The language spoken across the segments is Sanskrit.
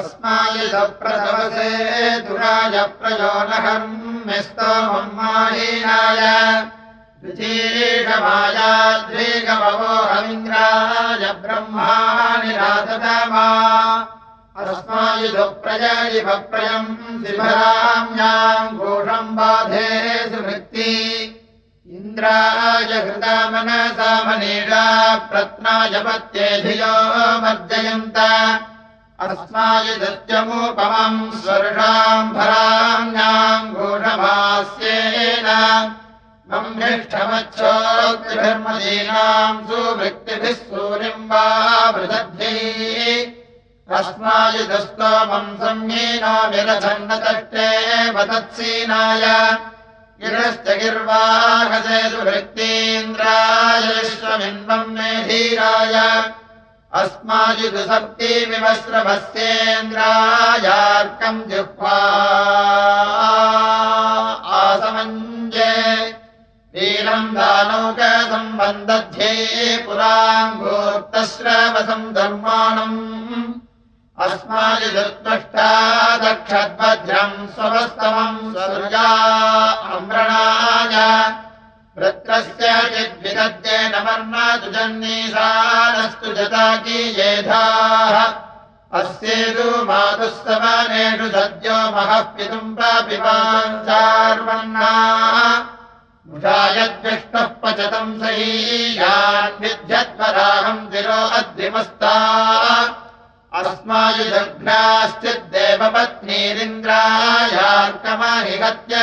अस्मायुधप्रथमसे दुराजप्रयोनहम् स्तोमम् माहीनाय द्वितीषमायाद्वेगमवोहमिन्द्राय ब्रह्माणि राततमा अस्मायुधप्रजयिभप्रयम् शिभराम्याम् घोषम् बाधे सुवृत्ति इन्द्राय हृदामनसामनीषा प्रत्नाय पत्येधियो वर्जयन्त अस्मायुधत्यमुपमम् स्वर्षाम् भराम्याम् घोषमास्येन ष्ठमच्छोक्तिभिर्मदीनाम् सुवृत्तिभिः सूर्यम् वा वृदद्भिः अस्मायुधस्तोमम् संमीनो विरथन्नतष्टे वदत्सीनाय। गिरश्च गिर्वाहसे सुवृत्तीन्द्राय विश्वमिन्वम् मे धीराय अस्मायुधशक्तिविवस्रभस्येन्द्रायार्कम् जिह्वा आसमञ्जे ीलम् दानौकसम्बन्ध्ये पुराङ्गोक्तश्रवसम् धर्माणम् अस्मादिदुष्टा दक्षद्वज्रम् स्ववस्तमम् स्वर्या अम्रणाय वृत्रस्य चिद्विदद्येन वर्णातु जन्नीसानस्तु जताकी जताकीयेधाः अस्येदुमातुस्तवानेषु सद्यो महः पितुम् प्रापिपाञ्चार्वन्नाः मुषायद्विष्टः पचतम् सहीयान्विध्यद्वराहम् दिरो अद्रिमस्ता अस्मायुदघ्नाश्चिद्देवपत्नीरिन्द्रायार्कमहिहत्य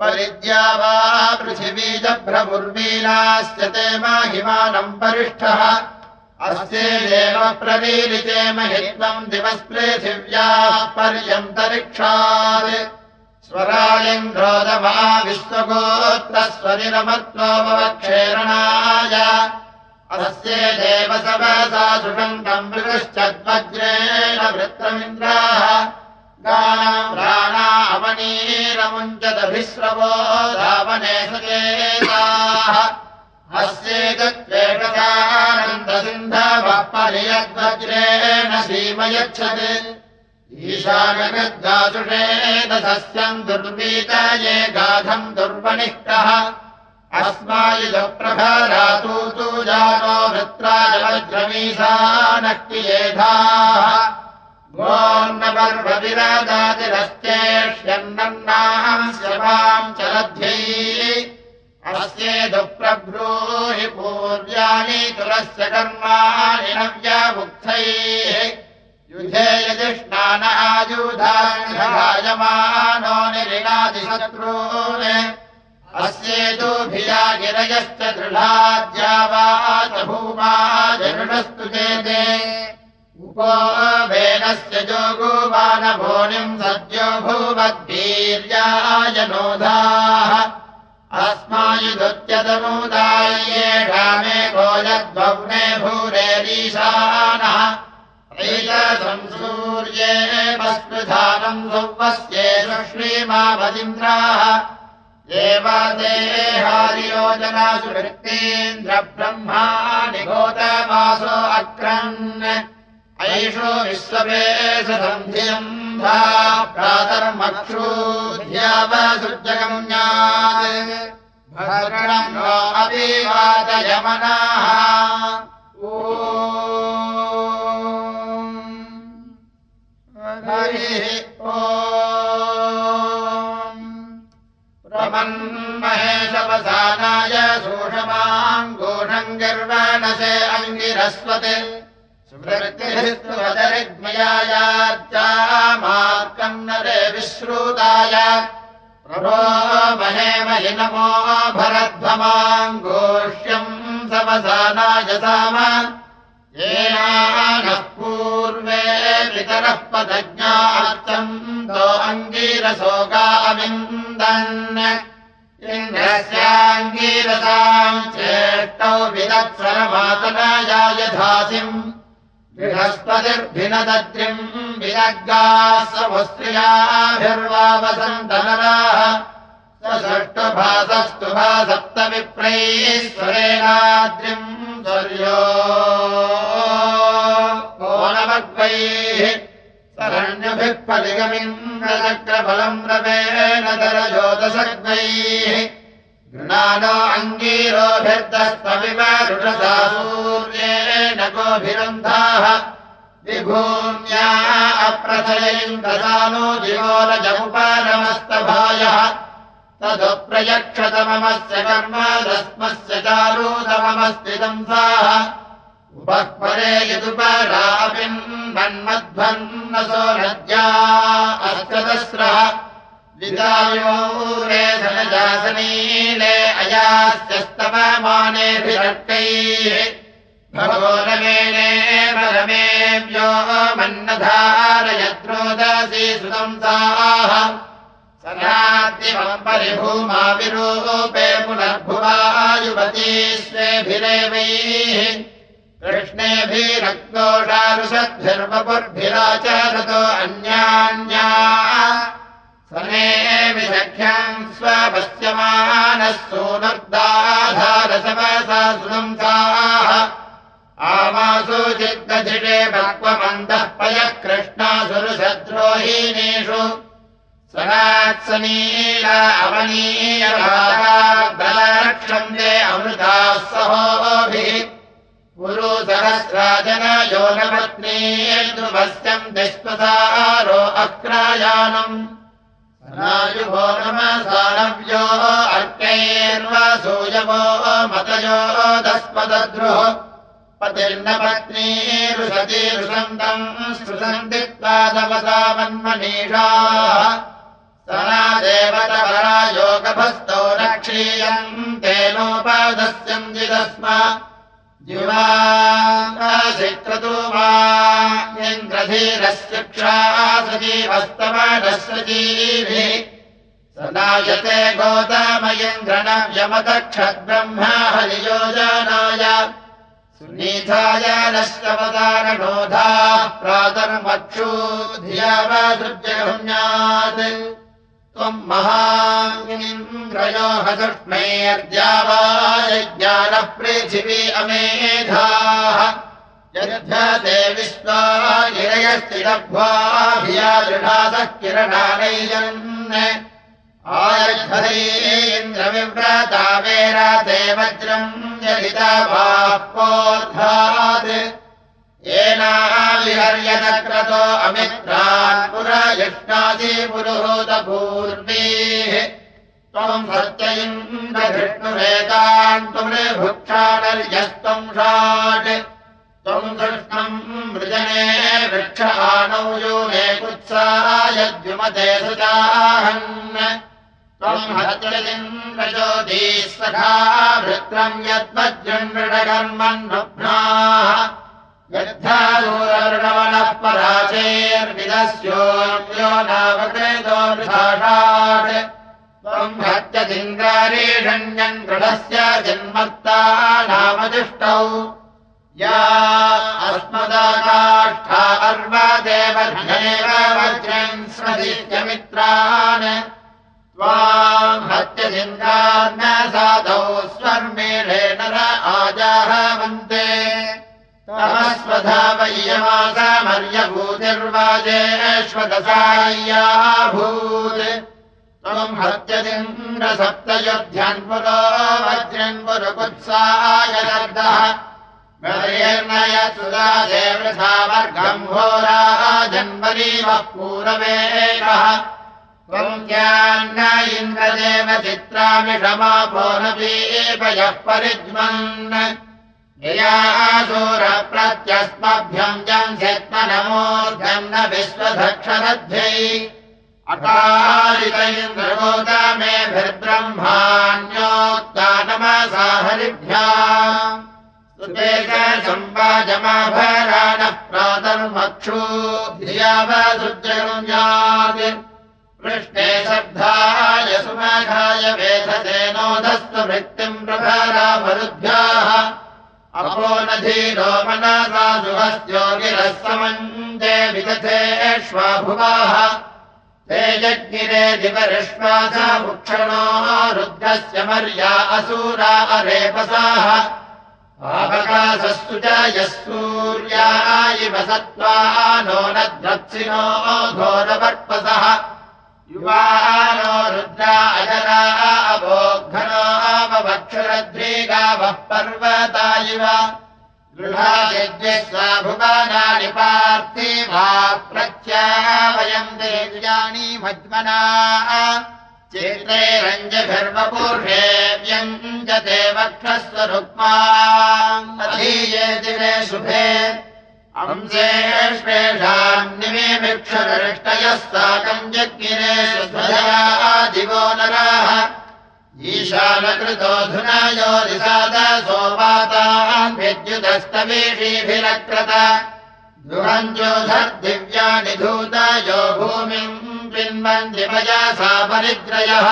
परिद्या वा पृथिवीजभ्रमुर्वीलास्य ते माहिमानम् परिष्ठः। अस्ये देव प्रवीलिते महित्वम् दिवस्पृथिव्याः पर्यन्तरिक्षात्। स्वरालिङ्ग्रोदमा विश्वगोत्रस्वरिरमत्वमवक्षेरणाय अस्य देव सवसा सुषन्तम् मृगश्चद्वज्रेण वृत्रमिन्द्राः गानाम् प्राणा अवनीरमुञ्चदभिश्रवो धावने सचेताः। अस्येतत्वेकसानन्दसिन्धवः परियद्वज्रेण सीमयच्छत् ईशानगद्गासुषेदसस्यम् दुर्वीतये गाधम् दुर्वनिष्टः अस्मायुधप्रभरातु तु जानो वृत्राजवज्रमीसानक्तियेधाः गोर्णपर्वविराजातिरस्त्येष्यन्नन्नाम् श्रवाम् चलध्यै अस्येदुप्रब्रूहि पूर्याणि तुलस्य कर्माणि नव्यामुक्थैः युधे यदि स्नान आयुधायमानो निरिणादिशत्रून्। अस्येतोभिया गिरयश्च दृढाद्या वा भूमा जनुषस्तु चेते उपो वेनस्य जोगोबानभोनिम् सद्यो भूवद्वीर्याय नोधाः अस्मायुधुत्यतमुदाय्येषा मे गोजद्भग्ने भूरेरीशानः संसूर्ये वस्पृधानम् सुवस्येष श्रीमावदिन्द्राः देवादेहादियोजनासु वृत्तीन्द्रब्रह्मा निगोतमासो अक्रन् ऐषो विश्ववेशसन्धियम् धा प्रातर्मक्षूध्यावसुजगम्यात् भद्रणम् अपि वादयमनाः ओ महेशवसानाय सूषमाम् गोषम् गर्वाणसे अङ्गिरस्वत् सुवृत्तिरिग्मयायार्चामार्कम् नरे विश्रुताय। प्रभो महे महि नमो भरध्वमाङ्गोष्यम् सवसानाय साम। येनानः पूर्वे पितरः पदज्ञार्थम् तो अङ्गीरसोगा अविन्दन् इन्द्रस्याङ्गीरसाम् चेष्टौ विदत्सरमातनाया यथासिम् बृहस्पतिर्भिनदद्रिम् विदग्गाः समुस्त्रियाभिर्वावसन्तनराः सष्टुभासस्तु भा सप्तविप्रैश्वरेणाद्रिम् स्वर्यो कोणमग्वैः कलिगमिन्द्रचक्रफलम् रवेण दरजोदशग्नैः गृणानो अङ्गीरोभिर्दस्तमिव रुषसा सूर्येण गोभिरन्धाः विभूम्या अप्रथयिन्द्रसानो दिवोरजमुपरमस्तभायः तदुप्रयक्षतममस्य कर्म दस्मस्य चारूतममस्तिदंसाः उपःपरे यदुपरापिन्मन्मध्वन्नसो नद्या अयास्यस्तवमानेभिरक्तैः भगवो रमेणे परमेभ्यो मन्नधारयत्रोदसी सुदंसाः सनाद्यमम् परिभूमा विरूपे पुनर्भुवा युवती स्वेभिरेवैः कृष्णेभिरक्तोषारुषद्भिर्वपुर्भिराचरतो अन्यान्या सने विसख्यम् स्वपश्यमानः सोनर्दाधारसवसा सुदंसाः आमासु चित्तधिषे भक्वमन्तः पयः कृष्णासुरशद्रोहीणीषु सनात्सनील अवनीयक्षन्दे अमृताः सहोभिः। गुरु सहस्राजन योगपत्नीर्दुभस्यम् दिष्पसारो अक्रायानम् सनायुभो नमसानव्यो अर्कैर्वसूयवो मतयो दस्पदद्रुः पतिर्न पत्नीरुषतीरुषन्तम् स्पृशन्ति त्वादवसा मन्मनीषाः। सना देवतपरा योगभस्तौ न क्षीयम् तेनोपदस्यन्ति तस्म जिवासिक्रतु वा इन्द्रधीरस्य सजीवस्तवनस्य जीभिः सदायते गोदामयन्द्रणव्यमदक्षद्ब्रह्मा हरियोजनाय सुनीथाय नश्चवदारणोधाः प्रातर्मक्षू धियावसृज्यगम्यात् हसुष्मेऽर्द्यावायज्ञानः पृथिवी अमेधाः यद्धते विश्वा गिरयस्थिरभ्वाभिया दृढासः किरणानैजन् आयद्धरीन्द्रविव्रता वेराते वज्रम् जलिता बाह्पोऽर्थात् येनाविहर्यतक्रतो अमित्रान् पुरयष्णासि पुरुहूतपूर्वीः। त्वम् सत्य इन्द्रधृष्णुरेतान् त्वमृभुक्षाणर्यस्त्वम् षाट् त्वम् कृष्णम् मृजने वृक्ष आनौ यो मे कुत्सायद्युमते सुजाहन्। त्वम् हत्यलिन्द्रज्योतिः सखा भृत्रम् यद्वज्रण्डकर्मन्नुभ्नाः पराचैर्विदस्योऽन्यो नावकृतो विधाषाट् त्वम् हत्यदिन्द्रारीषण्यम् दृढस्य जन्मत्ता नामजुष्टौ या अस्मदाकाष्ठा अर्वदेवध्येव वज्रम् स्वदित्यमित्रान् त्वाम् हत्यदिन्द्रान्न साधौ स्वर्मेणेन न आजाहवन्ते तमस्वधावय्यमासामर्यभूतिर्वाजेष्वदसाय्याभूत् त्वम् हत्यदिन्द्रसप्तयोध्यान् पुरो वज्रन् पुरुकुत्साय दर्दः सुदादेवृथा वर्गम् होराः जन्मनीवः पूरवेगः त्वम् ज्ञान्न इन्द्रदेव चित्रामिषमापो नपीपयः परिज्मन् ययासूरप्रत्यस्मभ्यम् जंसित्मनमोऽर्घम् न विश्वधक्षरध्यै। अकारित इन्द्रगोत मेभिर्ब्रह्माण्योक्ता हरिभ्याम् सम्वाजमाभराणः प्रातर्मक्षू धियावसृज्यगुञ्जात् पृष्णे शब्दाय सुमघाय वेधसेनोदस्तु वृत्तिम् प्रभारामरुद्भ्याः अपो न धीरो मनसा सुहस्योगिरः समञ्जे विदथेष्वाभुवाः ते जग्गिरे दिवरिश्वासा भुक्षणो रुद्रस्य मर्या असूरा अरेपसाः आपका सस्तु च यः सूर्या इव सत्त्वा नो नद्वत्सिनो घोरवर्पसः युवानो रुद्रा अजरा अभोघनो अवक्षुरद्रीगावः पर्वता इव। गृहादिद्विस्वा भुवनानि पार्थिवा प्रत्यावयम् देव्यानि मज्मना चित्रे रञ्जभिर्वपूर्षे व्यञ्जते वक्षस्व रुक्माधीये दिने शुभे निमेमिक्षरिष्टयः साकम् यज्ञिने सुध्वजया दिवो नराः। ईशानकृतोऽधुना यो निषाद सोपातान् विद्युदस्तवेषीभिरक्रत दुरञ्जोधर्दिव्यानि धूत यो भूमिम् पिन्वन्दिमया सा परिद्रयः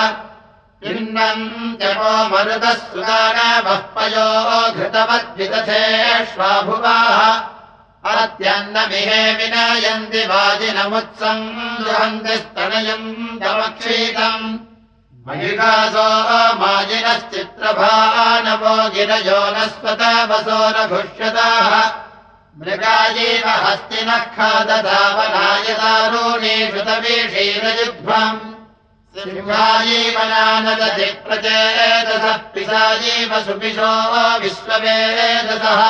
पिन्वन्त्यपो मरुतः सुदानवः पयो घृतवद्विदथेष्वाभुवाः अत्यन्नमिहे विनयन्ति वाजिनमुत्सम् दुहन्ति स्तनयम् दमक्षीतम् महिषासो माजिनश्चित्रभानवो गिरजो नस्पतवसो रघुष्यताः मृगायैव हस्तिनः खादधावनाय दारूणीषु तवीषीरयुध्वम् सिंहायैव नानदधि प्रचेदसः पिशायैव सुपिशो विश्ववेदसः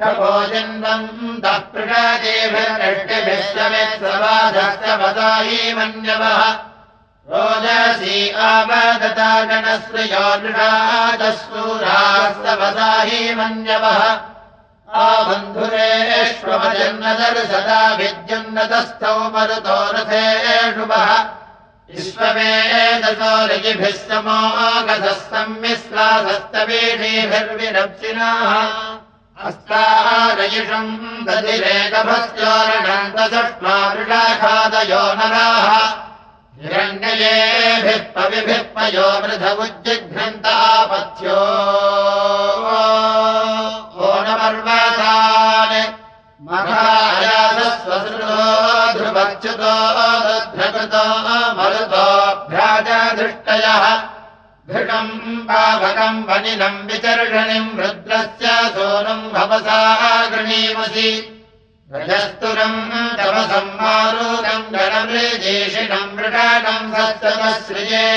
क्षभोजन्वम् दः समेत्सवाधस्य वदायी मन्यवः रोदसी आवदता गणश्रियो नृषादसूरास्तवदाही मन्यवः आबन्धुरेष्वजन्नदर्शदा विद्युन्नतस्थौ मरुतो रथेषुभः विश्ववेदसो रजिभिः समोगधः संमिश्रासस्तवीषीभिर्विरप्सिनाः अस्तारयिषम् दधिरेकभस्योरणन्तसष्मारुषाखादयो नराः। हिरण्ययेभिः पविभिः पयो मृधमुज्जिघ्नन्तापथ्यो ओणपर्वतान् मघायासस्वसृतो ध्रुवच्युतो दध्रकृतो मरुतोऽभ्राजदृष्टयः घृतम् पावकम् वनिनम् विचर्षणिम् रुद्रस्य सोनुम् भवसा गृणीमसि रजस्तुरम् तपसम् मारूकम् गणमृजेषिणम् मृगाणम् सत्तमसृजे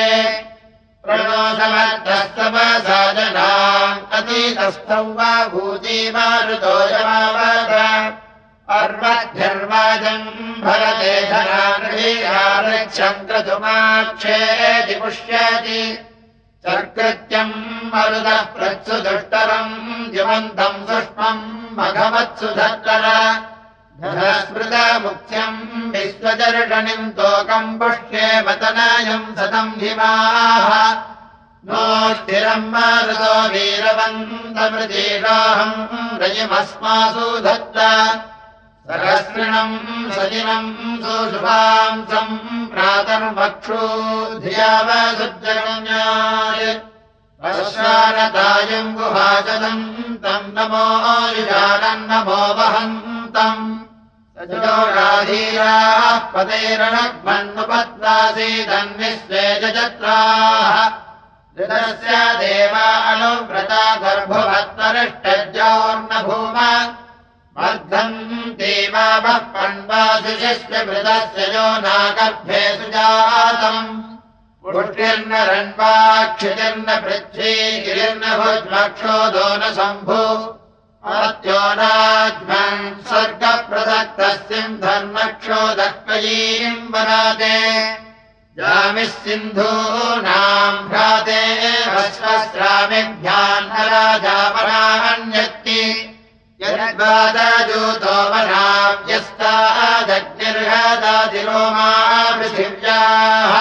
प्रणोसमर्थस्तपसाजनाम् अतीतस्थौ वा भूति मारुतो भरते क्रतुमाक्षेति पुष्यति सर्कृत्यम् मरुदः प्रत्सु दुष्टरम् जिमन्तम् सुष्मम् मघवत्सु धत्तर धनस्मृतमुख्यम् विश्वदर्शनिम् तोकम् पुष्ये वतनायम् सतम् हिमाः। नो स्थिरम् मारुतो वीरवन्तमृतीराहम् रयिमस्मासु धत्त सहस्रिणम् सजिनम् सुशुभांसम् प्रातर्मक्षू धियावसुजन्याय पश्चानतायम् गुहाचलम् तम् नमो युजानन्नमो वहन्तम्। सजोषाधीराः पदैरणग्मन्नुपत्नासीदन्विश्वे जत्राः ऋतस्य देवा अनुव्रता गर्भवत्तरिष्टज्योर्नभूम वर्धन्ति मामः पण्वासिशिष्य मृतस्य यो नागर्भे सुजातम्। पुष्टिर्न रण्वाक्षितिर्न पृथ्वी गिरिर्न भुज्मक्षोदो न शम्भु अत्यो नाज्मन् स्वर्गप्रदत्तस्यम् धर्मक्षोदक्वयीम् वराते जामिः सिन्धूनाम् भ्राते वस्वस्रामिभ्याम् न राजावराण्यत्ति यद्वादजूतो वनाव्यस्तादग्निर्हदादिरोमा पृथिव्याः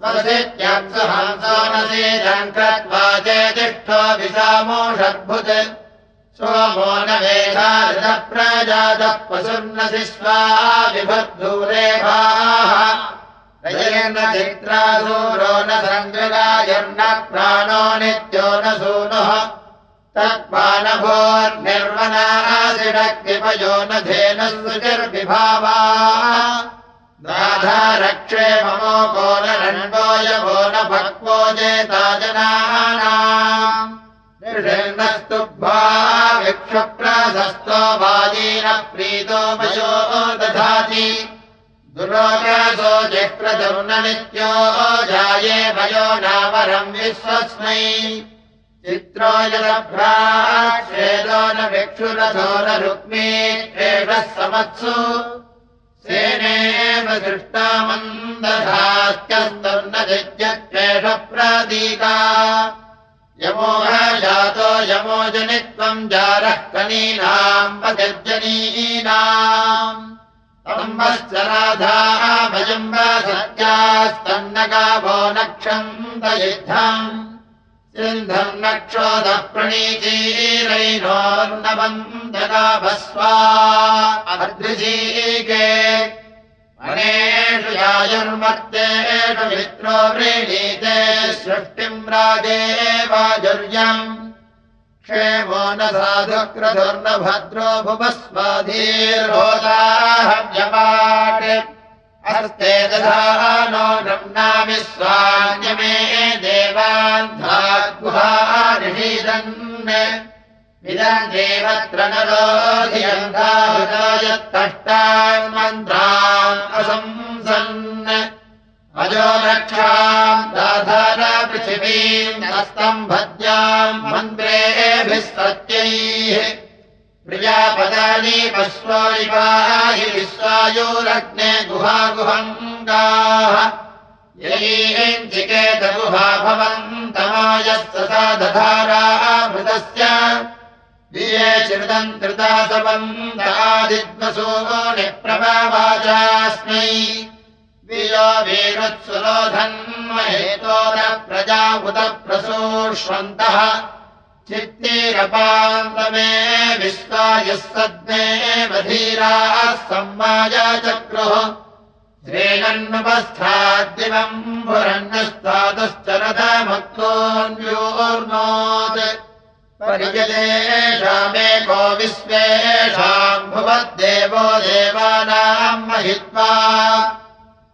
स्वसित्यप्सु हंसो न सीदम् कृत्वा चेतिष्ठो विशामोषद्भुत् सोमो न वेदारितः प्रजातः पशुर्नसि स्वा विभद्दूरेभाः रजयन्न चित्रासूरो न प्राणो नित्यो न सूनुः तत्पानभोर्निर्वनासिडक्तिपयो न धेनः सुचिर्विभावा दाधारक्षे ममो को न रण्डो यवो न भक्वो जेता जनानाम्। निर्णस्तुभ्वा विक्षुप्रधस्तो वाजीन प्रीतो वयो दधाति। दुरोगसो जिह्प्रदम् नित्यो जाये भयो नावरम् विश्वस्मै चित्रो यदभ्राक्षेदो न भिक्षुरथो न रुक्मी एषः समत्सु। सेनेव जिज्ञेष प्रदीका यमोह जातो यमोजनित्वम् जारः कनीनाम् पतिर्जनीनाम्। अम्बश्च भजम्ब सत्यास्तन्न सिन्धम् नक्षोदः प्रणीचीरैनोर्नवन्दगाभस्वा अदृशीके अनेषु यायुर्मत्तेषु मित्रो व्रीणीते सृष्टिम् राजेवाजुर्यम् क्षेमो न साधुक्रतुर्न भद्रो भुवस्वाधीर्होदाहव्यपाट् हस्ते दधा नो नम्नामिस्वान्यमे देवान्धाद्गुहानिषीदन्। इदम् देवत्र नरोधियन्धायत्तष्टान् मन्त्रान् असंसन्। अजो रक्षाम् दाधार पृथिवीम् हस्तम् भद्याम् मन्त्रेभिः सत्यैः प्रियापदानि विश्वायोरग्ने गुहागुहङ्गाः। यैञ्चिकेत गुहा भवन्तमायस्य सा दधारामृतस्य दिये चिरुतम् कृतासवन्तादिद्वसो निप्रभावाचास्मै। वियो वीरुत्सुरोधन्महेतो न प्रजा उत प्रसूष्वन्तः चित्तीरपान्तमे विश्वायुः सद्मेव धीराः संवायाचक्रुः श्रीनन्नुपस्थाद्दिवम् पुरन्नस्तादश्चरदमक्तोऽन्योर्नोत् परिजलेषामेको विश्वेषाम् भुवद्देवो देवानाम् महित्वा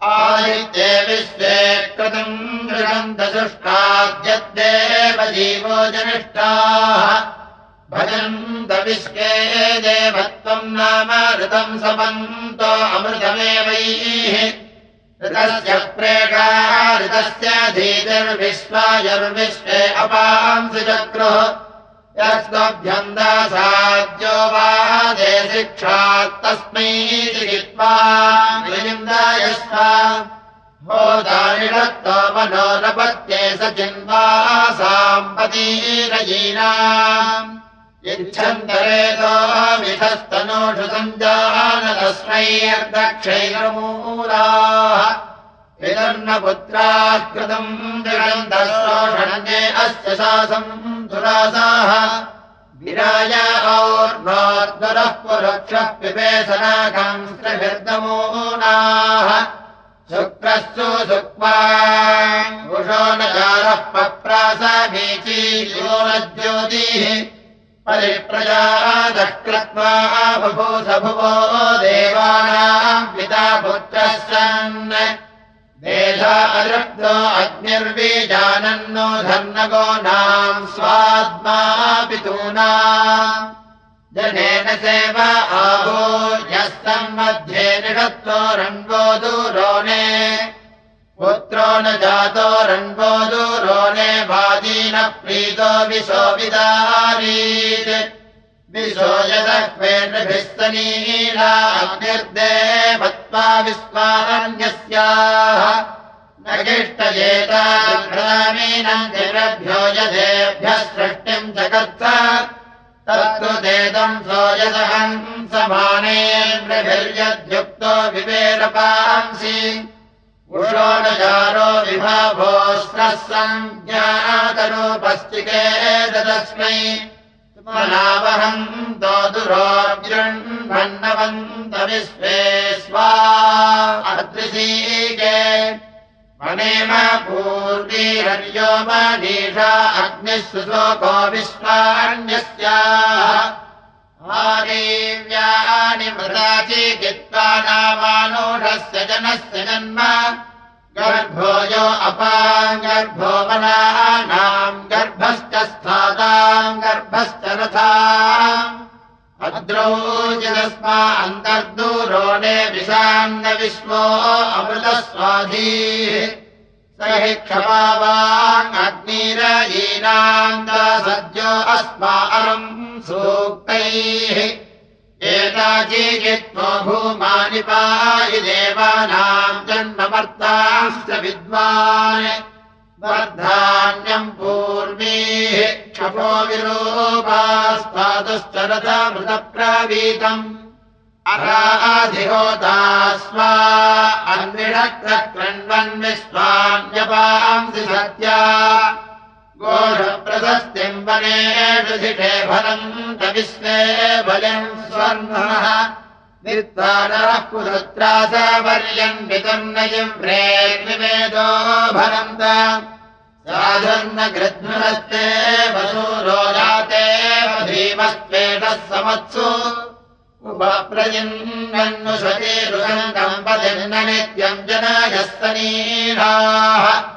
आदित्ये विश्वे कृतम् दृढन्तसुष्टाद्यद्देव जीवो जनिष्ठाः। भजन्त विश्वे देवत्वम् नाम ऋतम् समन्तो अमृतमेवैः। ऋतस्य प्रेका ऋतस्य धीतिर्विश्वायुर्विश्वे अपांसि चक्रुः यस्त्वभ्यन्दासाद्यो वा दे शिक्षात् तस्मै चिकित्वा विनिन्दायस्व होदानिषत्तो मनो नपत्ये स चिन्वा साम्पतीरयीनाम् इच्छन्तरेतो विधस्तनोषु सञ्जानतस्मैर्दक्षैरमूलाः विदर्णपुत्राः कृतम् दृढन्तशोषणे अस्य शासम् दुरासाः शुक्रस्तु सुक्वा वृषो न चारः पप्रासमीची यो न ज्योतिः परिप्रजादकृत्वा बभूथ भुवो देवानाम् पिता पुत्रः सन् अदृप्तो अग्निर्वीजानन्नो धर्नगो नाम् स्वात्मा पितूना। जनेन सेव आहो सम्मध्ये निषत्तो रण्वो दूरोणे पुत्रो न जातो रण्वो दूरोणे वाजीन प्रीतो विशो यदक्वेर्भिस्तनीलाग्निर्देवत्वा विस्मान्यस्याः न किष्टजेतामीनम् जगभ्यो यथेभ्यः सृष्टिम् जगत्स तत्तु देदम् सोयदहम् समानेन्द्रभिर्यद्युक्तो विवेरपांसि। उषोणजारो विभाभोस्त्रः सञ्ज्ञातरूपस्तिके ददस्मै नावहम् तो दुरोग्यण्वन्नवन्त विश्वे स्वा अदृशीके मनेम पूर्वीरर्यो मनीषा अग्निः सुशोको विश्वान्यस्याः। आदेव्यानि मृदाचिकित्वा नामानूढस्य जनस्य जन्म। गर्भो यो अपाम् गर्भो मनानाम् गर्भश्च स्थाताम् गर्भश्च रथाम् अद्रौचिदस्मा अन्तर्दूरोणे विशान्न विश्वो अमृतस्वाधीः। स हि क्षमावाग्निरयीनान्द सद्यो अस्मा सूक्तैः। एताजीयित्वो भूमानिपायि देवानाम् जन्ममर्ताश्च विद्वान् वर्धान्यम् पूर्वीः क्षपो विरूपास्तादश्चरथमृतप्रवीतम् अराधिहोता स्वा अन्विषक्रण्वन् विश्वान्यपांसि सत्या। गोढप्रशस्तिम् वनेषु धिषे फलम् तविश्वे बलिम् स्वर्णः निर्वाणः पुरुत्रा स वर्यम् वितुर्नयम् प्रेर्निवेदो भरन्त। साधन्न गृध्नस्ते वसूरो जाते भीमस्त्वेषः समत्सु। उपप्रजिन्वन्नुषति रुगन्तम्पतिन्न नित्यम् जनायस्तनीराः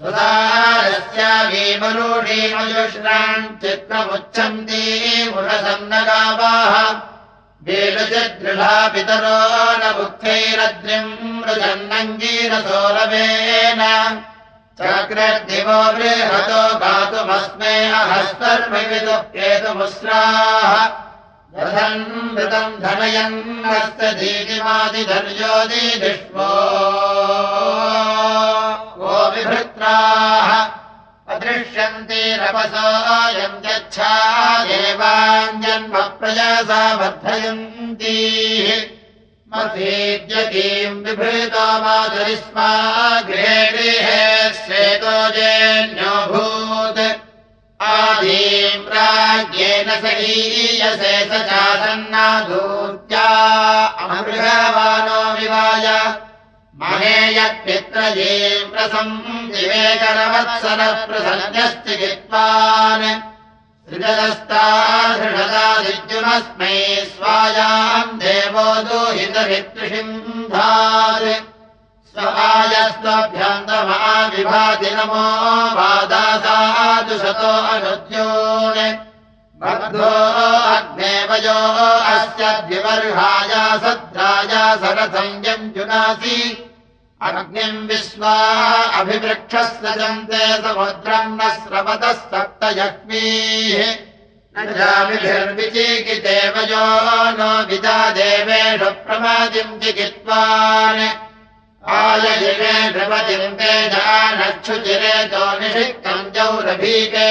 सुदारस्य भीमरूढीमयुष्णाम् चित्रमुच्छन्ती मुषसन्नगावाः वेलुचिदृढा पितरो न बुद्धैरद्रिम् मृजन्नङ्गीरसोरवेन चक्रदिवो बृहतो गातुमस्मे अहस्तर्मविदुःकेतुमुस्राः रथन्मृतम् धनयन्नस्य दीतिमादिधर्योदिष्वो को विभृत्राः अदृश्यन्ते रपसायम् यच्छा देवाञ्जन्म प्रयासा वर्धयन्ती। मतीद्यतीम् विभृतो माधुरिस्मा गृहे गृहे श्वेतो जेन्योऽभूत् आदीम् राज्ञेन सहीयसे स चासन्नाधूत्या अमृगवानो विवाय महेयत्पित्रजीम् प्रसम् विवेकरवत्सरप्रसन्यश्चिकित्वान् सृजदस्तादृढदादिद्युमस्मै स्वायाम् देवो दूहितभितृषिन्धात् स्वयस्त्वभ्यन्तमाविभाति नमो वादासादुशतो अनुद्योन् बद्धो अग्नेवयो अस्य द्विवर्हाया सद्राया सरसंयम् जुनासि अग्निम् विश्वा अभिवृक्षस्य जन्ते समुद्रम् न स्रवतः सप्तजह्मीः न जामिभिर्विचिकिदेवयो नो विदा देवेषु प्रमादिम् चिकित्वान् आयजिरे नृपतिम् तेजानक्षुचिरे तो निषिक्तम् जौरभीके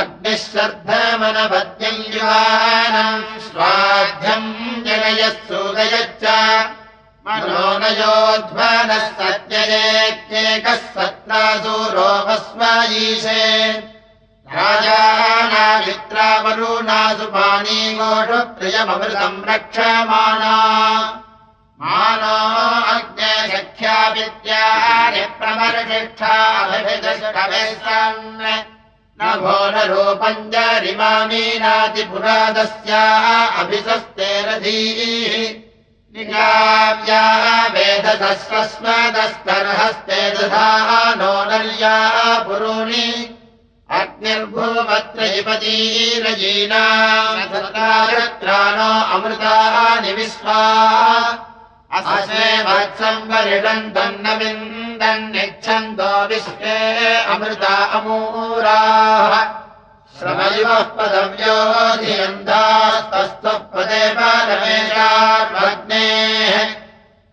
अग्निः श्रद्धमनपद्यम् युवानम् स्वाध्यम् जनयः सूदयच्च मनोनयोध्वनः सत्यजेत्येकः सत्रासूरोपस्वायीशे राजानामित्रावरूणासु पाणी गोषु प्रियममृतम् रक्षमाणा मानो अग्ने सख्या सन् न घोररूपम् जरिमामीनातिपुरादस्या अभिसस्ते रधीः निजाव्या वेदसस्वस्मदस्तर्हस्ते दधा नो नर्या पुरूणि। अग्निर्भूवत्रयिपतीरजीनात्राणो अमृतानि विश्वा अस्मे वत्सम् वरिडन्तम् न विन्दन्निच्छन्दो विश्वे अमृता अमूराः श्रमयुवः पदव्यो धियन्तास्तस्तः पदे परमेशात्मग्नेः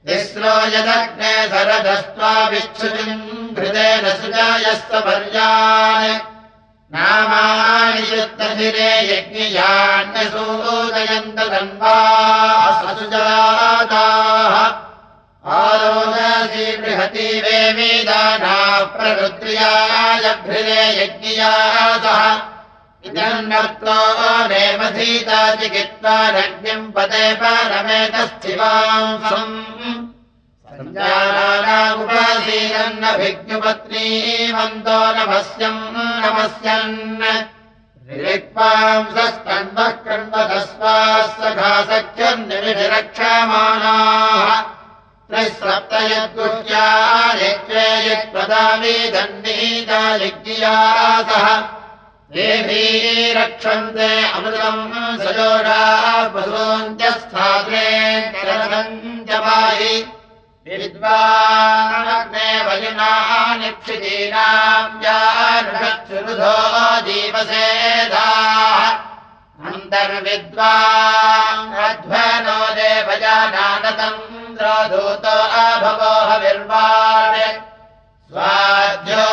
तिस्रो यदग्ने सरदस्त्वाभिच्छुतिम् हृदेन सुजायस्तपर्यान् नामानि युद्धधिरे यज्ञयान्यसूदयन्त तन्वासुजाताः आरोदसी बृहती वेदानाः प्ररुद्र्याय भृदे यज्ञयातः इदन्नर्तो नेमधीता चिकित्वा रज्ञम् पदे परमेतस्थिवांसम् सञ्जानानामुपासीरन्नभिज्ञपत्नीमन्तो नमस्यम् नमस्यन्। ऋक्वांसस्कण्वः कण्वतस्वाः सखा सख्यन्निमिषरक्षमाणाः त्रिसप्त यद्गुह्या यत्त्वे यत्पदामि दण्डीता यज्ञिया सह देवी रक्षन्ते अमृतम् सजोषा पशून्त्यस्थात्रे विद्वाग्ने वयुना निक्षितीनाम् जानुषत्सुरुधो जीवसेधाः। अन्तर्विद्वाध्वनो देवजानानतन्द्रधूतो अभवोहविर्वाणे स्वाध्यो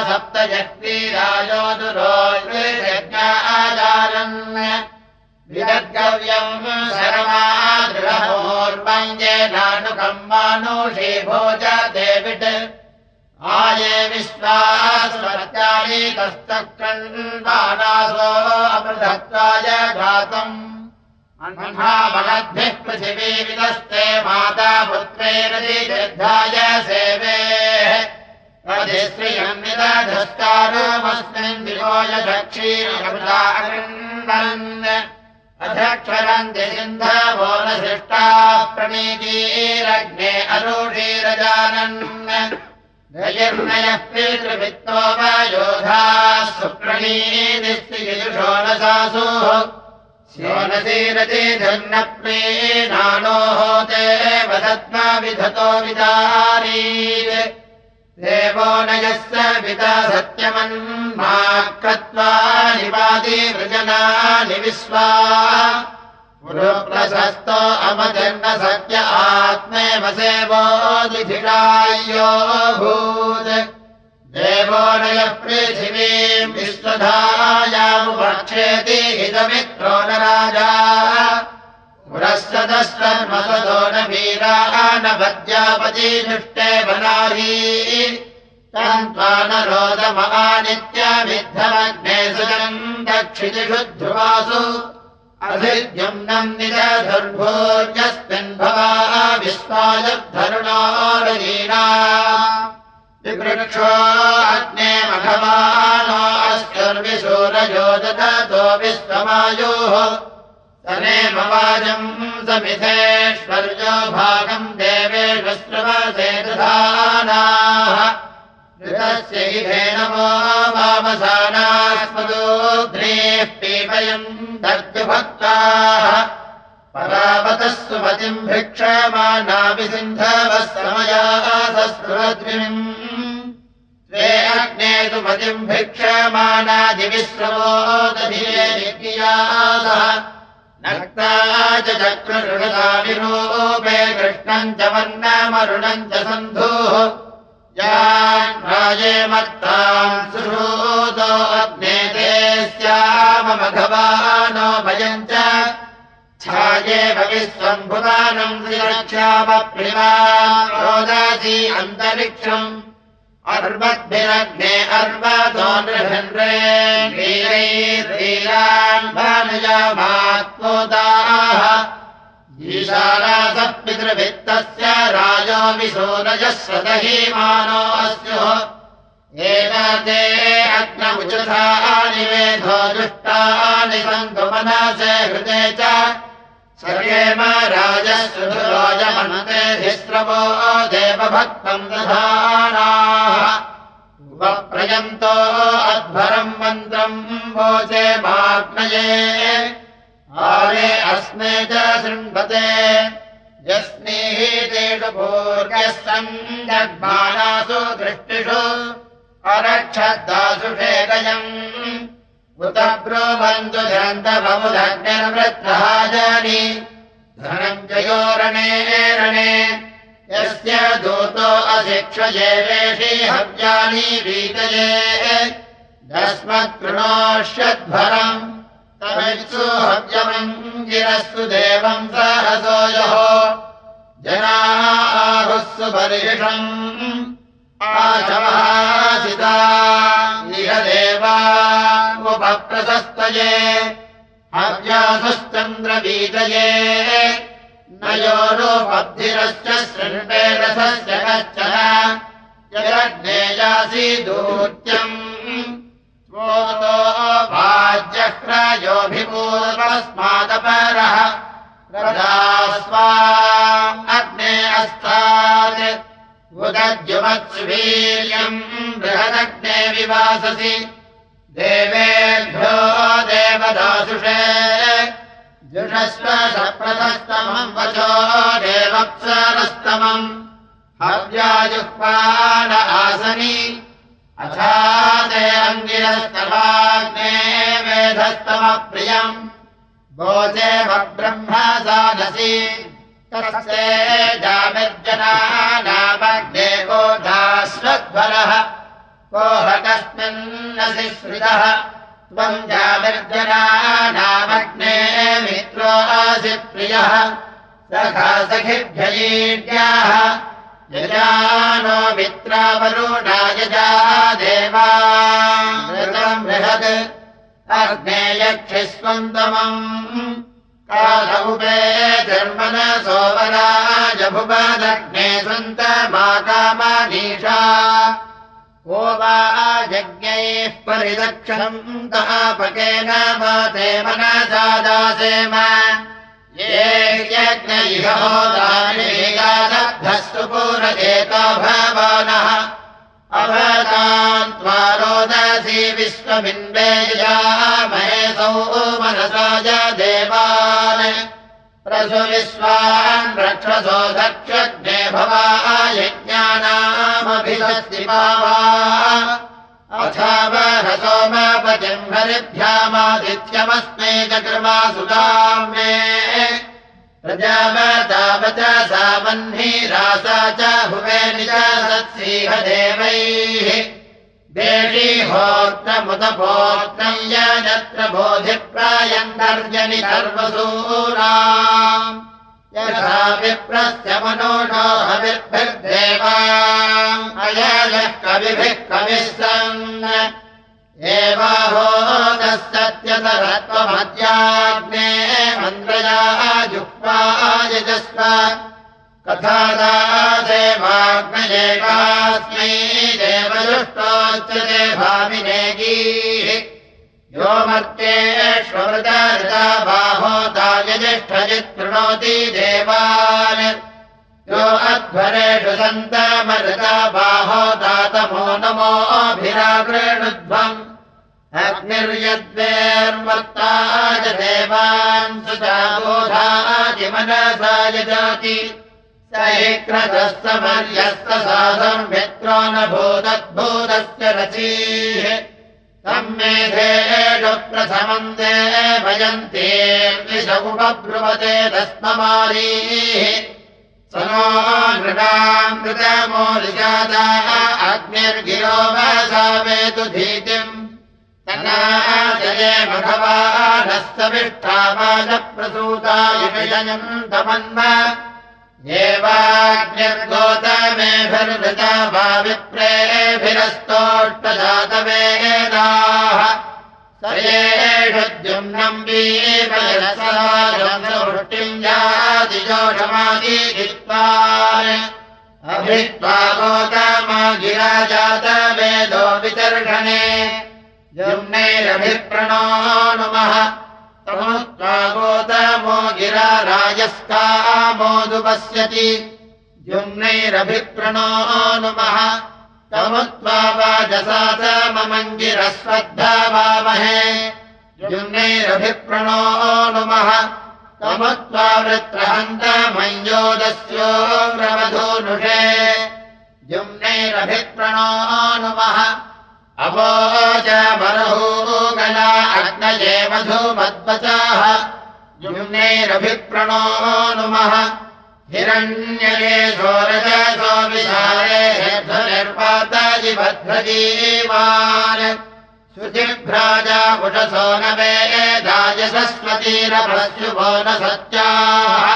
दिवः सप्तजक्तिराजो दुरोज्ञाचारन् विदर्गव्यम् शरमादृढमोर्वञ्जेनानुकम् मानुषी भोज देविट्। आये विश्वास्वत्यालीकस्तक्रन्वानासो अमृतत्वाय घातम्। अह्नामगद्भिः पृथिवी विदस्ते माता पुत्रैरधिधाय सेवे श्रियम् विदधस्तारमस्मिन् विलोय दक्षीरमृतारन् अधक्षरन्ति सिन्धवो न सृष्टा प्रणीतीरग्ने अरुषीरजानन् गजिर्नयः पितृवित्तो वा योधाः सुप्रणीतिस्त्रियुषो न सासुः। स्योनसीरतिधन्नप्रीणानोः ते वदत्मा विधतो विदारी देवो नयस्य पिता सत्यमन्मा कृत्वा निवादिवृजनानि विश्वा। पुरुप्रशस्तो अमजन्न सत्य आत्मेव देवो नयः पृथिवीम् विश्वधायामुपक्षेति हितमित्रो न राजा पुरस्तदस्तन्मसदो न वीरा न पद्यापती दृष्टे वनारी। तन्त्वा न रोदमहानित्यमिद्धमग्ने सुजम् दक्षितिषु ध्रुवासु। अभिद्युम् नम् निजधुर्भोर्यस्मिन् भवा विश्वायुद्धरुणोरजीना विवृक्षो अग्ने मघवानो अस्युर्विशूरयो ददतो विश्वमायोः तनेम वाजम् समिधेश्वर्यो भागम् देवेषु श्रवसे दधानाः ऋतस्य इभे नमो वामसानास्मदोघ्नेः पीपयम् दर्जुभक्ताः परावतः सुमतिम् भिक्षमानाभिसिन्धवः समयासस्रुद्विम् स्वे अग्ने सुमतिम् भिक्षमानादिविश्रवो दधियासः नक्ता च चक्रऋणताविरूपे कृष्णम् च वर्णमरुणम् च सन्धुः। याजे मत्ताम् स्याममघवानो भयम् च। विश्वम्भुवानम् श्रीरक्षामप्रिमा रोदासी अन्तरिक्षम् अर्वद्भिरग्ने अर्वतो नृहन्रे वीरैर्वीरान् भानुजामात्मोदाः। ईशानासः पितृभित्तस्य राजो विशोरजः सदहीमानो अस्युः। एते अग्नमुचथानि वेधो दुष्टानि सन्तु मनसे हृदे च सर्वेम राजसुरोजमनते धिस्रवो देवभक्तम् दधानाः। उपप्रयन्तो अध्वरम् मन्त्रम् वोचे माग्नये। आरे अस्मे च शृण्वते। यस्मीतेषु पूर्यः सन्दग्मानासु दृष्टिषु। अरक्षदासु शेकयम् उत ब्रुवन्तु धन्तबमुदग्निर्वृत्तः जानि धनम् जयोरणे रणे यस्य दूतो अशिक्षयेवेषि हव्यानि वीतये। दस्मत्कृणोष्यध्वरम् तमित्सु हव्यमङ्गिरस्तु देवम् सहसोयोः जनाः आहुस्सु परिषम् आचमहासिता इह देवा उपप्रशस्तये हव्यासुश्चन्द्रबीजये न शृण्वे रथस्य कश्चन। यदग्नेयासि दूत्यम् स्वोतो वाज्यह्रयोऽभिपूर्वस्मादपरः रथास्वा अग्ने अस्तात्। उदद्युमत्सुवीर्यम् बृहदग्ने विवाससि वचो देवप्सरस्तमम्। हव्याजुह्वान आसनि। ते अङ्गिरस्तभाग्ने वेधस्तमप्रियम्। भोजे भब्रह्म साधसि। तस्य जामिर्जनानामग्ने गोधास्वध्वरः कोह कस्मिन्नसि श्रितः त्वम् जामिर्जनानामग्ने मित्रोऽसि प्रियः। सखा सखिभ्ययीड्याः यजानो मित्रावरुणा यजा देवा। बृहत्। अग्ने यक्षिस्वन्तमम् कालौपे धर्मन सोमराजभुवदग्ने सन्तमाकामनीषा को वा यज्ञैः परिदक्षम् तापकेन माते मनसा दासेम ये यज्ञैहोदानेगादब्धस्तु पुरजेतो भवानः अभतान् त्वा रोदसी विश्वमिन्वेया महेशौ मनसाय देवान् प्रसु विश्वान् रक्षसो दक्षज्ञे भवा अथावरसोमपतिम् हरिभ्यामादित्यमस्मै चकृमा सुताम् मे प्रजावतावच सा वह्नीरासा च भुवे निज सत्सिंह देवैः। देवी यत्र यथा विप्रस्य मनोषो हविर्भिर्देवा अयः कविभिः कविः सन् एवाहो सत्यतरत्वमद्याग्ने मन्द्रया जुह्वायजस्व कथादासेवाग्नयेकास्मै देवजुष्टोच्यते भामिनेगीः यो मर्त्येष्वृता बाहोतायजिष्ठजित् कृणोति देवान्। यो अध्वरेषु सन्तमरुता बाहोदातमो नमोऽभिरागृणुध्वम् अग्निर्यद्वेर्वर्ताय देवान् सुचाबोधादिमनसा यजाति। स एक्रतस्तमर्यस्तसाधम् मित्रो न भूतद्भूतस्य रचीः तम् मेधेषु प्रथमम् ते भयन्ते विषमुपब्रुवते दस्ममारीः। स नो नृणाम् कृतमोलिजाताः अग्निर्गिरो वसा वेतु धीतिम् तनाजये भगवानस्तविष्ठावाजप्रसूता विषयन्तमन्म एवाग्निर्गोतमेभिर्वृता वा विप्रेभिरस्तोष्टजातवेदाः। स एषद्युम्नम् वीपयसवृष्टिम् जातिजोषमादित्वा अभित्वा गोतमा गिरा जातवेदो विचर्षणे। युम्नैरभिप्रणो नुमः गोतमो गिरा राजस्कामोदुपश्यति युम्नैरभिप्रणो नुमः तमुत्वा वाजसात ममङ्गिरस्वद्धा वामहे। युम्नैरभिप्रणो नुमः तमुत्वा वृत्रहन्तमञ्जोदस्योग्रवधूनुषे युम्नैरभिप्रणो नुमः अवोच बर्हूगला अग्नये मधुमद्वचाः युम्नैरभिप्रणो नुमः हिरण्यये सोरजसो विशारे निर्वाताजिभद्रजीवान् शुचिभ्राजा उषसो न वेदाय सरस्वतीरभस्युभो न सत्याः।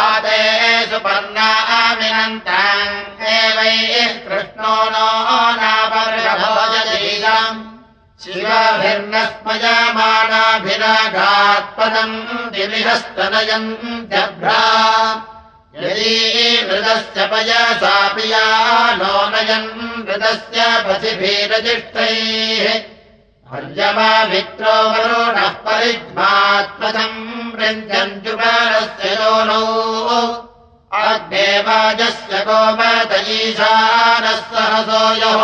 आदेषु पर्णामिनन्ताम् एवैः कृष्णो नो नापर्षभोजलीलम् शिवाभिर्नस्मयमानाभिराघात्पदम् दिविहस्तनयम् जभ्रा यदी मृदस्य पयसा पिया नो नयन् मृदस्य पथिभिरजिष्ठैः अर्यमा मित्रो वरुणः परिध्मात्मजम् वृञ्जन्त्युपरस्य योनौ। अग्नेवाजस्य गोमतयीशानः सहसो यः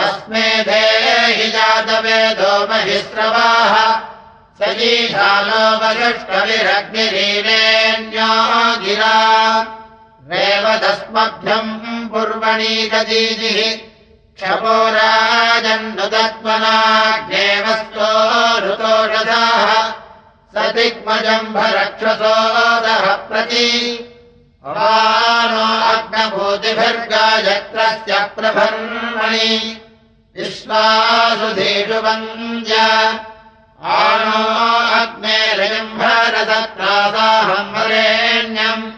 अस्मे देहि जातवेदो महिस्रवाः सजीशालो वरुष्कविरग्निरीरेण्यो गिरा रेवदस्मभ्यम् पूर्वणीकदीजिः क्षपो राजन्नुदत्मनाग्नेवस्तो ऋतोषधाः स दिग्मजम्भरक्षसोदः प्रति अग्नभूतिभिर्गायत्रस्य प्रभर्मणि। विश्वासुधीषु वन्द्य आनो अग्नेरजम्भरदत्रादाहम् वरेण्यम्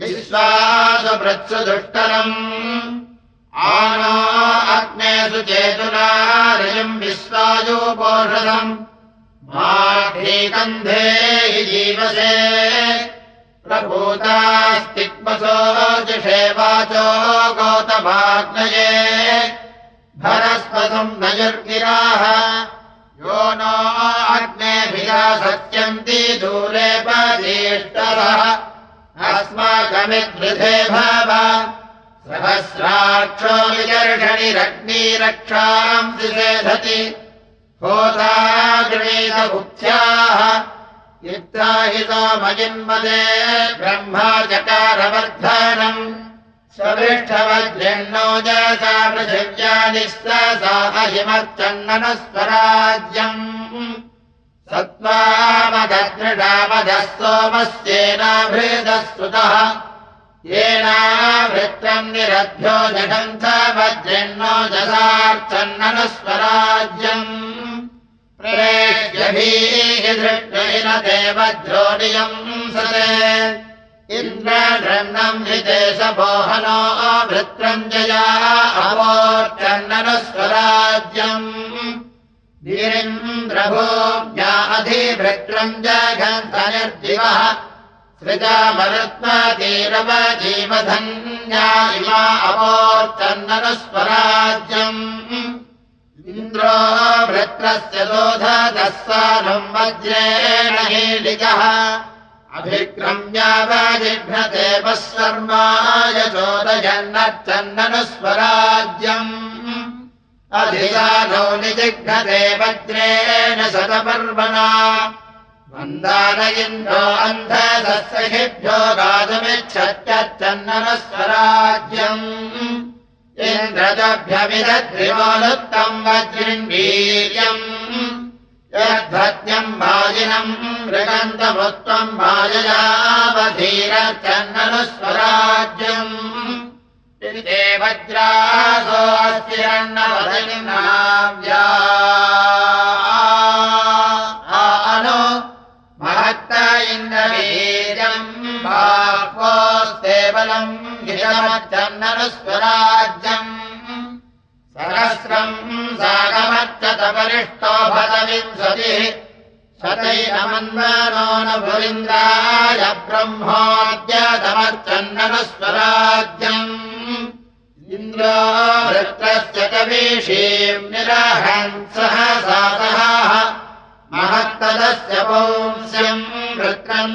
विश्वासु दुष्टरम् आनो अग्नेषु चेतुनारयम् विश्वायोपोषदम् माघीकन्धे हि जीवसे प्रभूतास्तिक्मसोजुषे वाचो गौतमाग्नये। भरस्पतम् नयुर्गिराः यो नो अग्नेभिया सत्यन्ति दूरे पदीष्टरः अस्माकमिद्वृधे भव। सहस्राक्षो विदर्शनिरग्निरक्षाम् दिषेधति होता गृणीतबुद्ध्याः युक्ताहितो मजिन्मदे ब्रह्मा चकारवर्धनम् स्वपृष्ठवज्रन्नो जसा पृथिव्यानिः अहिमर्चन्ननस्वराज्यम् सत्त्वामदृढामधः सोमस्येनाभृदः सुतः येनावृत्रम् निरभ्यो जगन्थ वज्रन्नो जसार्चन्ननस्वराज्यम् प्रेष्यभीदृष्टेन देवद्रोणियम् सते इन्द्रम् हि देशमोहनो वृत्रम् जया अवोर्चन्ननस्वराज्यम् वीरिन्द्रभोज्ञा अधिभृत्रम् जघन्तनिर्दिवः सृजा मरुत्मतीरवजीवधन्या इमा अवोर्चन्ननस्वराज्यम् इन्द्रो वृत्रस्य दोधतः सानम् वज्रेण हीलिकः अभिक्रम्यावजिघ्नते शर्माय चोदयन्नच्चन्दनस्वराज्यम् अधिसानौ निजिघ्नते वज्रेण शतपर्वणा। मन्दान इन्द्रो अन्धसस्यभ्यो गातुमिच्छत्यच्चन्दनस्वराज्यम् इन्द्रजभ्यमिदद्रिवोनुत्तम् वज्रिण्वीर्यम् यद्भज्ञम् वाजिनम् मृगन्तमुत्तम् वाजयावधीरचन्दनस्वराज्यम् वज्रासो गिरमच्चन्दनस्वराज्यम् सहस्रम् शतैनमन्वनो न पुरिन्द्राय ब्रह्मोद्यतमच्चन्दनस्वराज्यम् इन्द्रो वृत्रस्य कवीषीम् निरहन् सह। महत्तदस्य पौंस्यम् वृत्रम्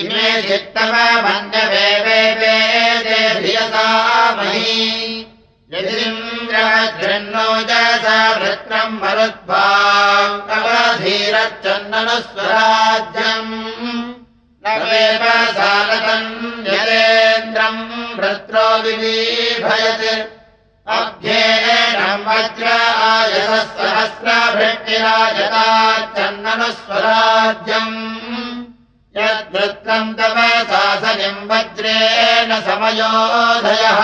इमे चित्तमन्यवे वेदे धियसा मही। यदिन्द्रवज्रन्नो जसा वृत्रम् मरुद्भाधीरच्चन्दनस्वराज्यम् न वेव सालकम् यदेन्द्रम् वृत्रो विलीभयत् अभ्येनम् वज्र आयसः सहस्रभृष्टिराजताच्चन्दनस्वराज्यम् यद्वृत्तम् तव सासनिम् वज्रेण समयोधयः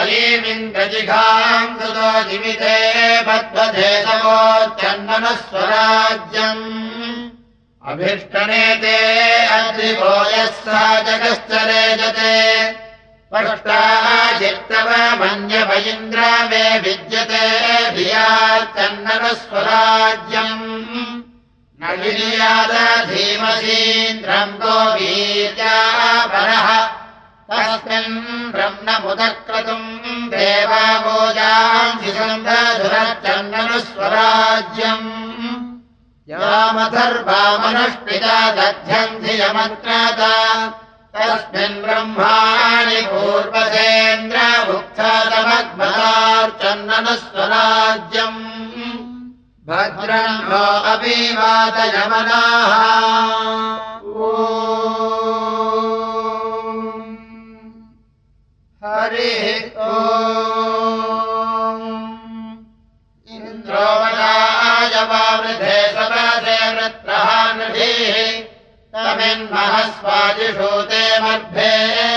अलीमिन्द्रजिघाम् सुतो जीविते बद्वधेतवोच्चन्दनस्वराज्यम् अभीष्टनेते अद्रिवो यः सा जगश्चरे जते पष्टाचित्तव मन्यव इन्द्र मे विद्यते धियाच्चन्दनस्वराज्यम्। न विनियादधीमसीन्द्रम् गोवीर्या परः। तस्मिन् ब्रह्ममुदक्रतुम् यामधर्वामनुष्टिता दध्यन्ति यमन्त्रता तस्मिन् ब्रह्माणि पूर्वसेन्द्रमुक्तादमग्मतार्चन्दनस्वराज्यम् भद्रम् अपि वादयमनाः हरिः ओ इन्द्रोमलाय वावृधे सपदे वृत्रः नृभिः तमिन्महस्वादिषु ते मध्ये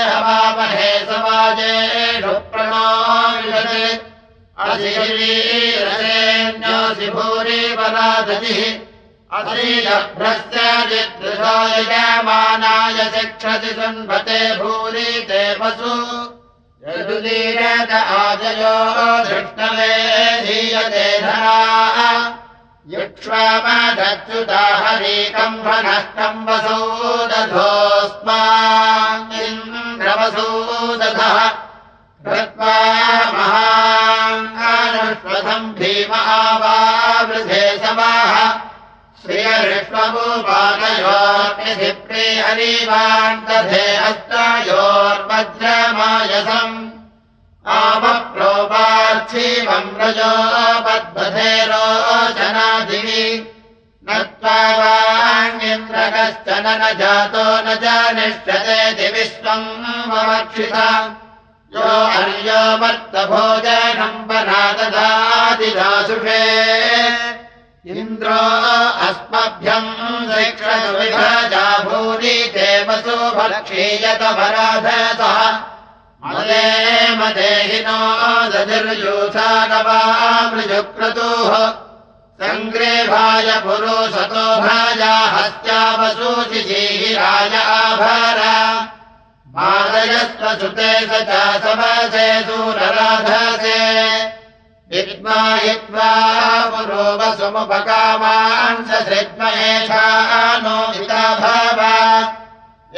हवामहे समाजेषु प्रणो असिवीरसेन्योऽसि भूरि असीलभ्रस्य यजमानाय शिक्षति सुन्वते भूरि ते वसु। यदुदीरत आजयो धृष्णवे धीयते धरा युक्ष्वामदच्युता हरीकम्भनष्टम्बसौ दधोऽस्मान्द्रवसौ कृत्वा महानुष्वधम् भीम आवावृधे समाः श्रियऋष्वभूपालयोर्निधिप्रे हरिवान् दधे हस्तायोर्वज्रमायसम् रजो बद्बधे रोचनादिवि न त्वावाण्यन्द्रकश्चन न जातो न च निष्ठते दिविश्वम् ममक्षिता यो अर्यो वर्तभोजनम् वनाददादिदासुषे इन्द्रो अस्मभ्यम् शिक्षविभजा भूरि देवसु भक्षीयतपराधतः मदे मदेहिनो दधिर्यूथा गवामृजुक्रतुः सङ्ग्रेभाय पुरुषतो भाजा हस्त्यावसूचिजीराय आभार। मादयस्वसुते स च समसे सूरराधसे। विद्मायित्वा पुरोवसुमुपकामान् स श्रिद्मयेषा नो इता भाव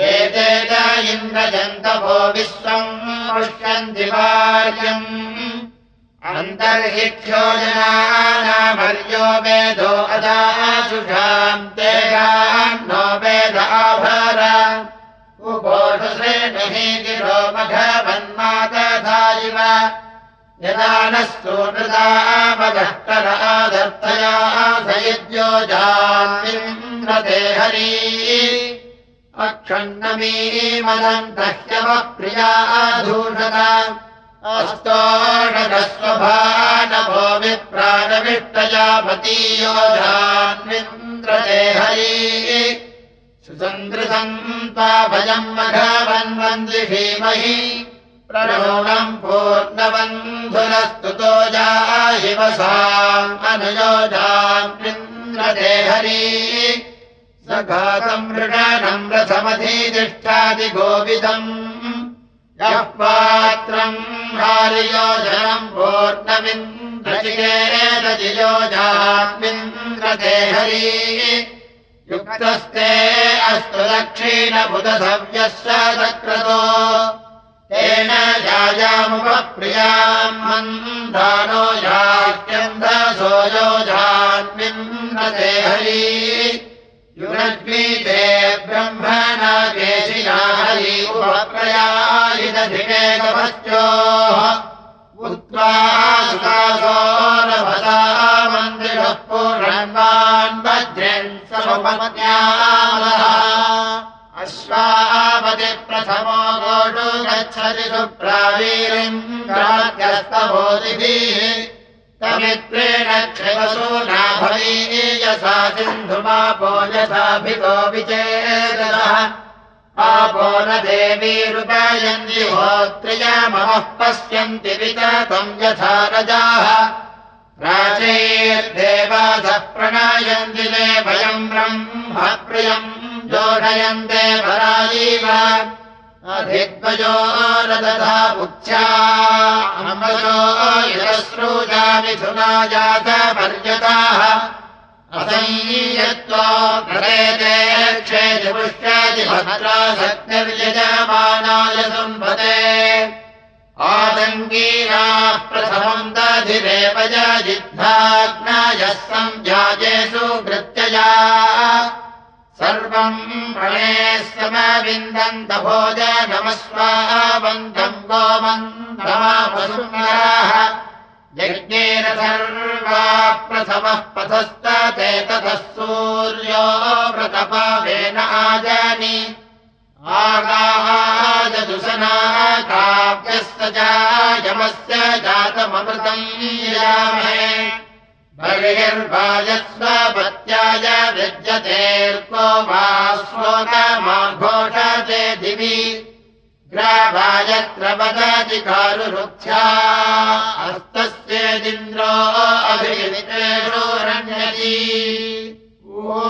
एते च इन्द्रजन्तभो विश्वम् पृष्यन्ति वार्यम् अन्तर्हिक्षो जनानामर्यो वेदो अदाशुषाम् तेषाम् नो वेद आभर। उपोषश्रेणुहि गिरो मघवन्मातथा इव यदा नः सूनृदामदष्टर आदर्तया सयज्यो हरी अक्षण्णमीमदन्तह्यवप्रिया धूषत अस्तोषदस्वभानभो विप्राणविष्टजापतीयो जान्विन्द्रते हरी सुसन्दृतम् त्वाभजम् मघवन्वन्दिषीमहि प्रणोणम् पूर्णबन्धुरस्तुतो जाहिवसाम् अनुयोजान्विन्द्रते हरी सघातम् मृगानम् रथमधीतिष्ठादिगोविदम्। यः पात्रम् हारियोजनम् पूर्णमिन्द्रचिकेतजियोजान्विन्द्रते हरी युक्तस्ते अस्तु दक्षिणबुधसव्यः सक्रतो तेन याजामुपप्रियाम् मन्दानो यात्यन्धसो योजान्विन्द्रते हरी युनद्वीते ब्रह्मणा केशिना हरि उपप्रयायिदधिकेकपश्चोः उक्त्वा सुकासोरभसा मन्दिरः पूर्णन्वान् वज्रन् समपत्न्यामः अश्वापति प्रथमो गोडु गच्छति सुप्रावीरिम् प्रात्यस्तभोदिभिः तमित्रेण क्षयसो नाभवीयसा सिन्धुमापो यथाभितो विचेदः पापो न देवीरुपयन्ति होत्रियमः पश्यन्ति विततम् यथा रजाः। प्राचैर्देवासः प्रणयन्ति देवयम् ब्रह्म प्रियम् पराजीव अधिद्वयो रदधा पुच्छा अमयो यश्रूजा मिथुना जातपर्यताः असंयत्वा प्रदेते क्षेति पुष्याति भद्रा शक्तिर्यजमानाय सम्पदे आतङ्कीराः प्रथमम् दधिरेव जिद्धाग्नायः सञ्जाजेषु कृत्यया सर्वम् प्रणये समविन्दन्त भोजनमस्वाबन्धम् गोमन्दमापसुन्दराः यज्ञेन सर्वा प्रथमः पथस्तते ततः सूर्यो व्रतपावेन आजानि। आगाजदुसना काव्यस्य जायमस्य जातममृतम् यामे बहिर्वाजस्वपत्याय स्वपत्याय वा श्लोकमाघोषते दिवि। स्वी ग्रावायत्र पदाधिकारुरुख्या हस्तस्य दिन्द्रो अभिनितेरो रञ्जति। ओ।